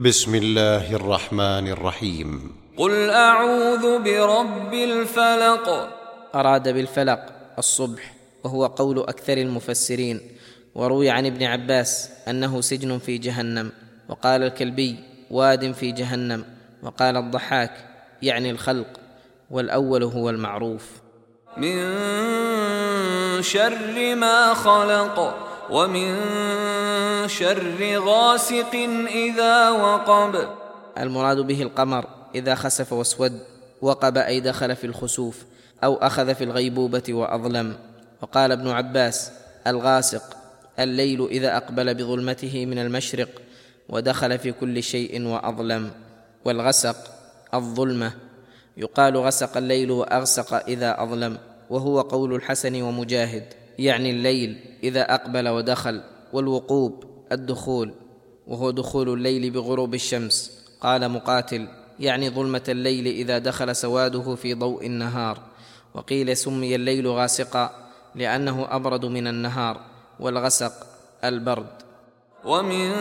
بسم الله الرحمن الرحيم. قل أعوذ برب الفلق. أراد بالفلق الصبح وهو قول أكثر المفسرين وروي عن ابن عباس أنه سجن في جهنم وقال الكلبي واد في جهنم وقال الضحاك يعني الخلق والأول هو المعروف. من شر ما خلق. ومن شر غاسق إذا وقب. المراد به القمر إذا خسف واسود وقب أي دخل في الخسوف أو أخذ في الغيبوبة وأظلم. وقال ابن عباس الغاسق الليل إذا أقبل بظلمته من المشرق ودخل في كل شيء وأظلم. والغسق الظلمة. يقال غسق الليل وأغسق إذا أظلم وهو قول الحسن ومجاهد. يعني الليل إذا أقبل ودخل والوقوب الدخول وهو دخول الليل بغروب الشمس. قال مقاتل يعني ظلمة الليل إذا دخل سواده في ضوء النهار. وقيل سمي الليل غاسقا لأنه أبرد من النهار والغسق البرد. ومن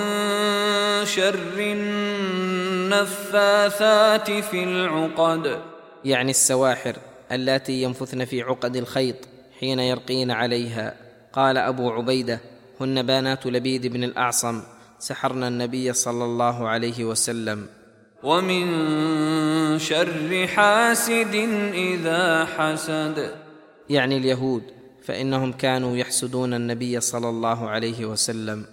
شر النفاثات في العقد. يعني السواحر اللاتي ينفثن في عقد الخيط. حين يرقين عليها. قال أبو عبيدة هن بنات لبيد بن الأعصم. سحرن النبي صلى الله عليه وسلم. ومن شر حاسد إذا حسد. يعني اليهود فإنهم كانوا يحسدون النبي صلى الله عليه وسلم.